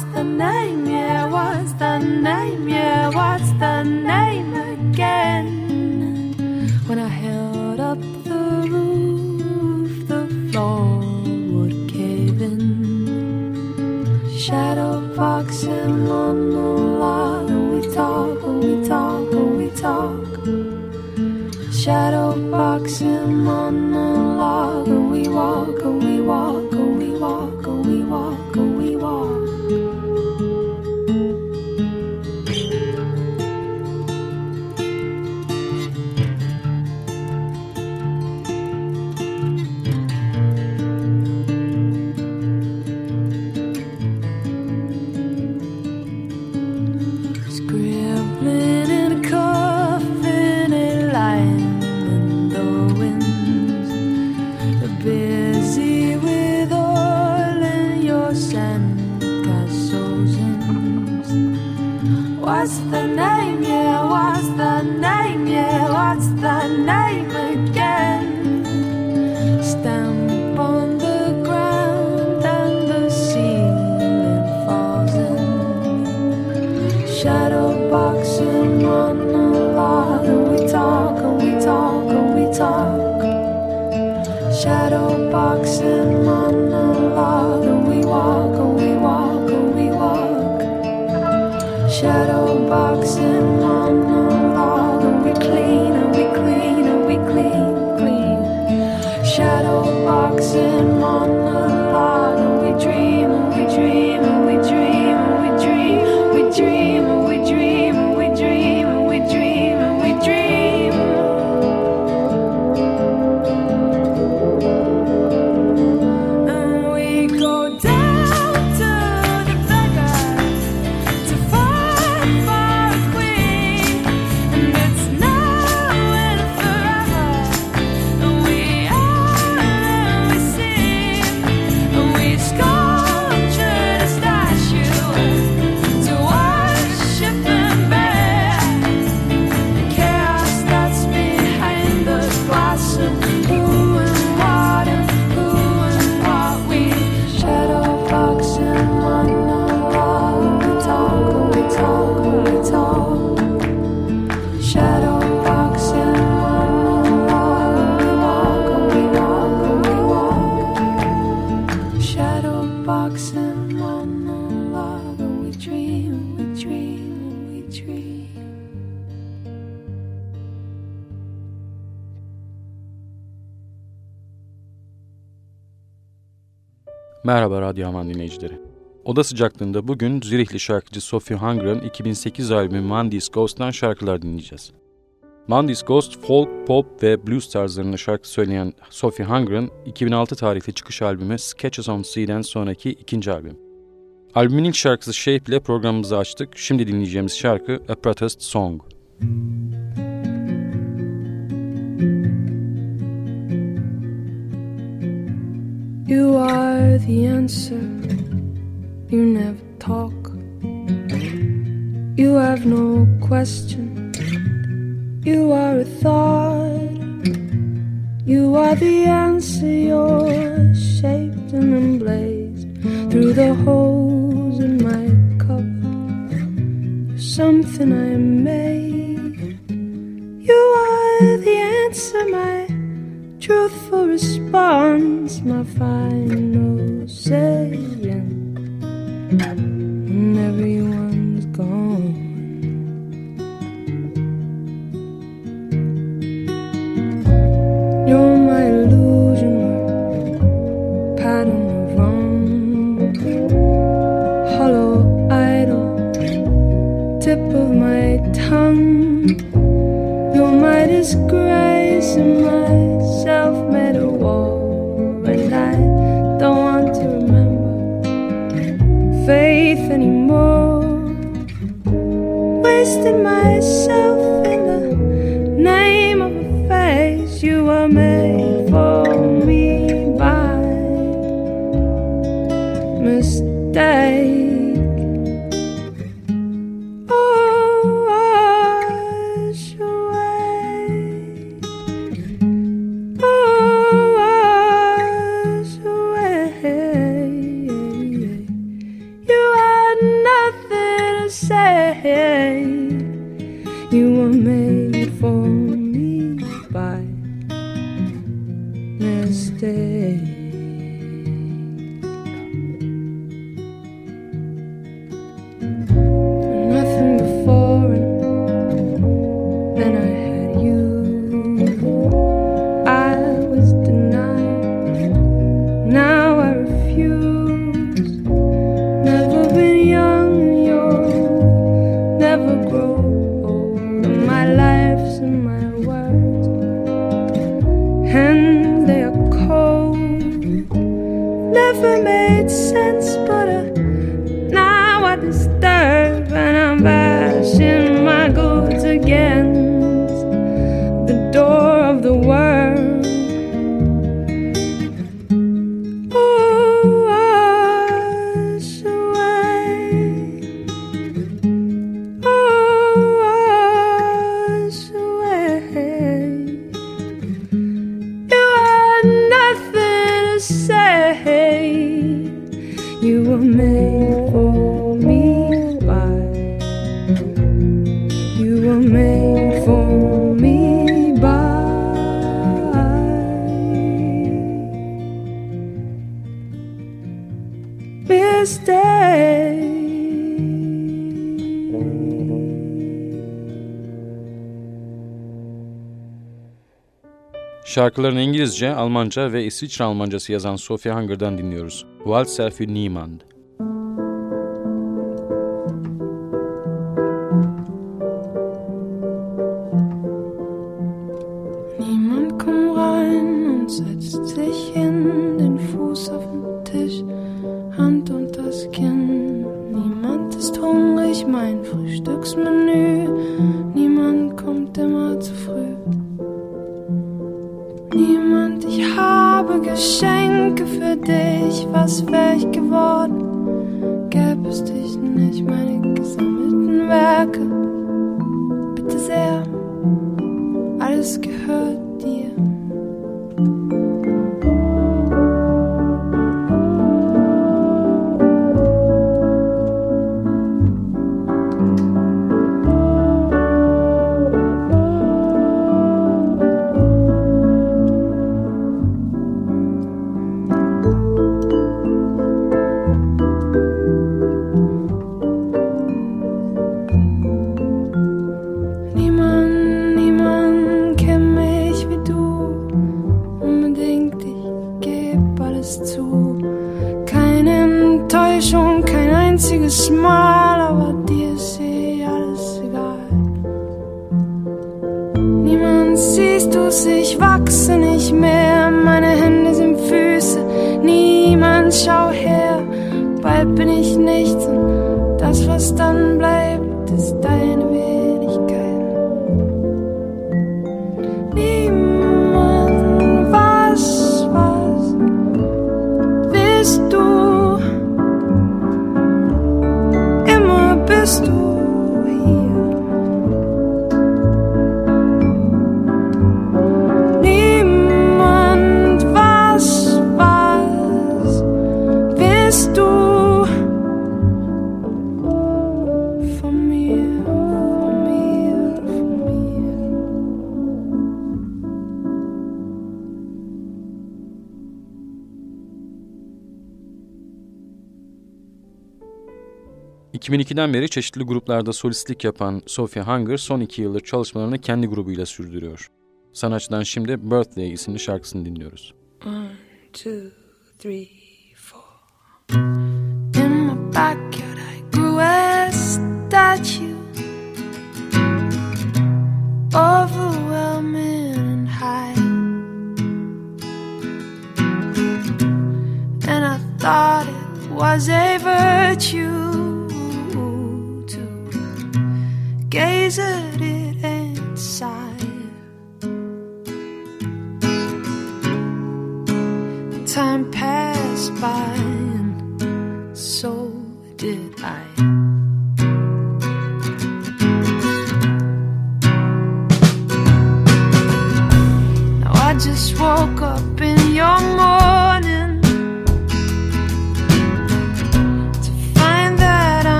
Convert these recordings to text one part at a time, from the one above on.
What's the name? Yeah, what's the name? Yeah, what's the name again? When I held up the roof, the floor would cave in. Shadow boxing on the wall, and we talk, and we talk, and we talk. Shadow boxing on the log, and we walk, and we walk. Merhaba Radyo Haman dinleyicileri. Oda sıcaklığında bugün Zürihli şarkıcı Sophie Hunger'ın 2008 albümü Mondays Ghost'tan şarkılar dinleyeceğiz. Mondays Ghost, folk, pop ve blues tarzlarında şarkı söyleyen Sophie Hunger'ın 2006 tarihli çıkış albümü Sketches on Sea'den sonraki ikinci albüm. Albümün ilk şarkısı Shape ile programımızı açtık. Şimdi dinleyeceğimiz şarkı A Protest Song. Müzik You are the answer. You never talk. You have no question. You are a thought. You are the answer. You're shaped and emblazed through the holes in my cup. something I made. You are the answer, my truthful response, my final saying. Şarkılarını İngilizce, Almanca ve İsviçre Almancası yazan Sophie Hunger'dan dinliyoruz. Walzer für Niemand. ce que. deshalb bin ich nichts und das, was dann bleibt, ist dein. ...2002'den beri çeşitli gruplarda solistlik yapan Sophie Hunger son iki yıldır çalışmalarını kendi grubuyla sürdürüyor. Sanatçıdan şimdi Birthday isimli şarkısını dinliyoruz. One, two, three, four. In my backyard I grew a statue and high And I thought it was a virtue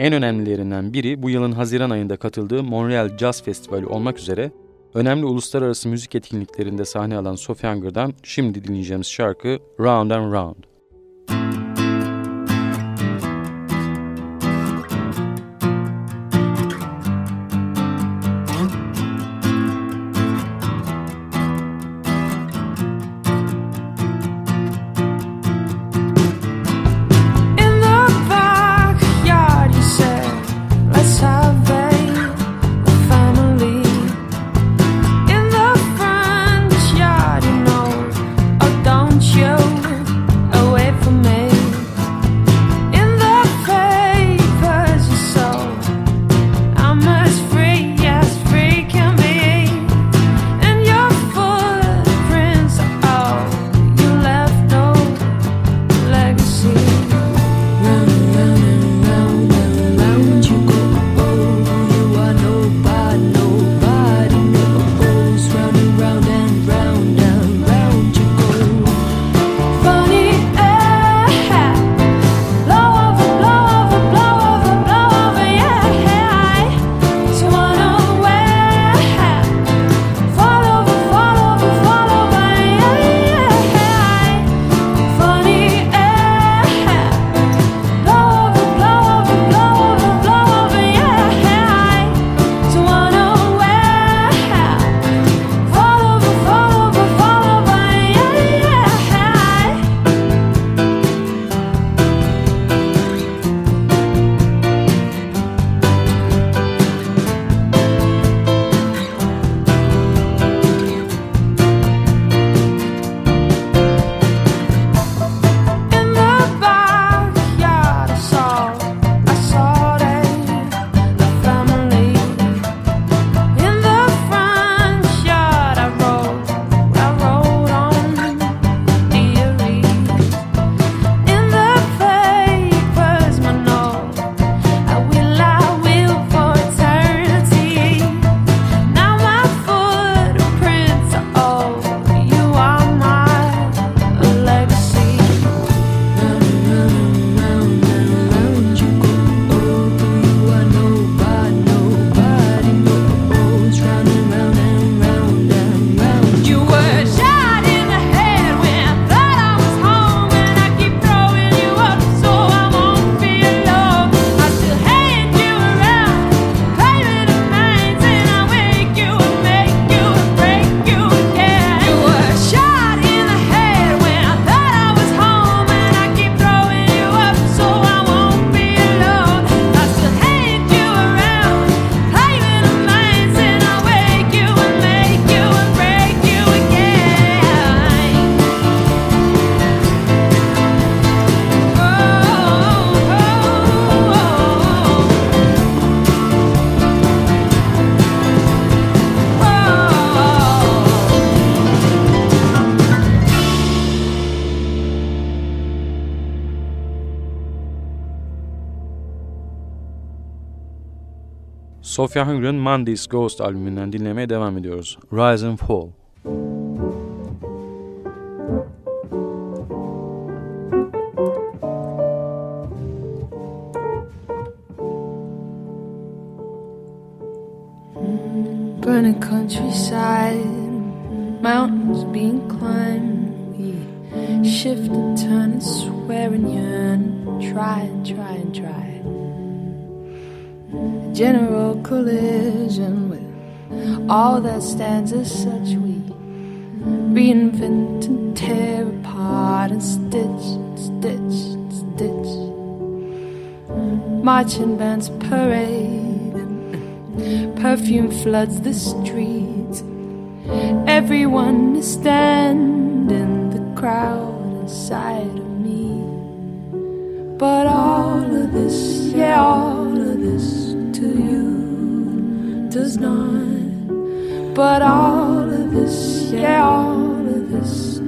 En önemlilerinden biri bu yılın Haziran ayında katıldığı Montreal Jazz Festivali olmak üzere önemli uluslararası müzik etkinliklerinde sahne alan Sophie Hunger'dan şimdi dinleyeceğimiz şarkı Round and Round. Sophie Hunger'ın Monday's Ghost albümünden dinlemeye devam ediyoruz. Rise and Fall. Burning countryside, mountains being climbed. We shift and turn and swear and yearn, try and try and try. General collision with all that stands as such. We reinvent and tear apart and stitch, and stitch, and stitch. Marching bands parade and perfume floods the streets. Everyone is standing the crowd inside. But all of this, yeah, all of this to you does not. But all of this, yeah, all of this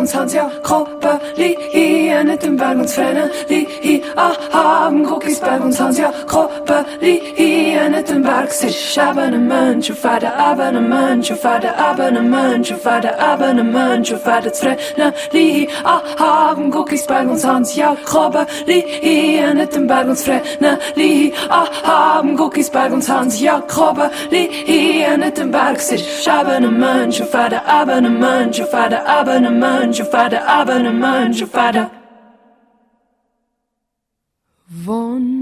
verdens håndterkroppe lige i Anne den verdens fane lige i Aha, den krokisk verdens håndterkroppe lige i toxisch Abonnement, Schufade, aber ne Abonnement, Schufade, Abonnement, Schufade, Zrena, Lihi, ah, haben Cookies bei uns, Hans, ja, Krobe, Lihi, nicht im Berg uns, Zrena, Lihi, haben Cookies bei uns, Hans, ja, Krobe, Lihi, nicht im Berg, sich Abonnement, Schufade, Abonnement, Schufade, Abonnement, Schufade, Abonnement, Schufade. Von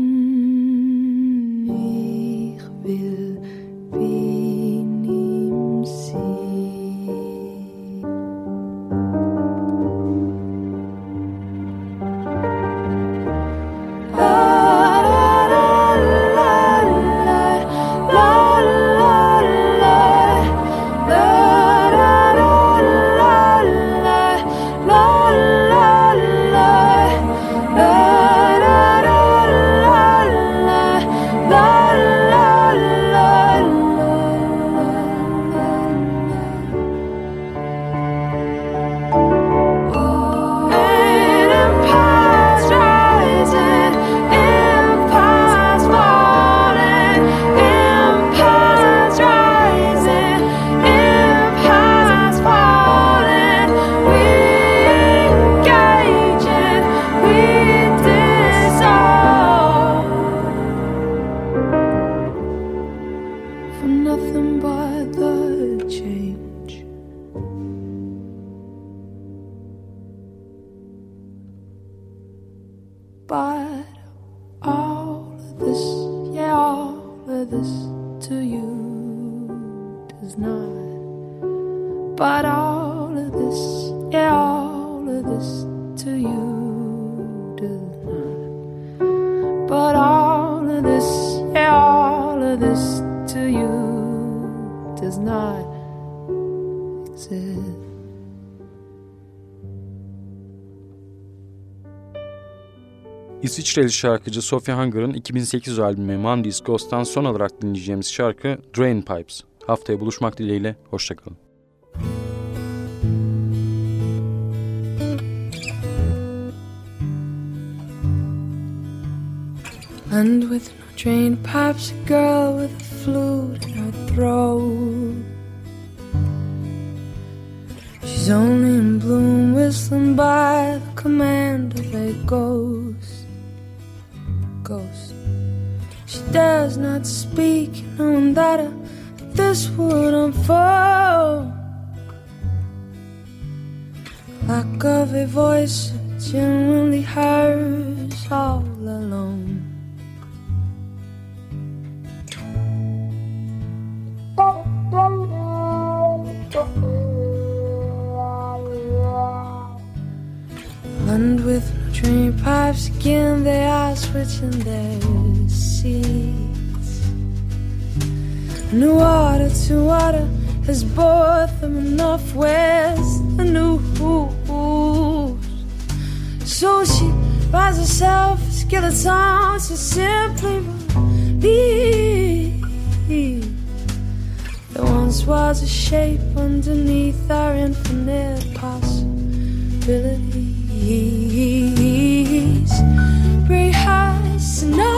İsviçreli şarkıcı Sophie Hunger'ın 2008 albümü Mondays Ghost'tan son olarak dinleyeceğimiz şarkı Drain Pipes. Haftaya buluşmak dileğiyle, hoşçakalın. And with no drain pipes, a girl with a flute in her throat. Only in bloom, whistling by the command of a ghost. Ghost. She dares not speak, knowing that uh, this would unfold. Lack of a voice, genuinely hers all alone. And with train pipes again, they are switching their seats. And water to water has brought them enough west the news. So she buys herself a skeleton to simply believe. There once was a shape underneath our infinite her snow stars,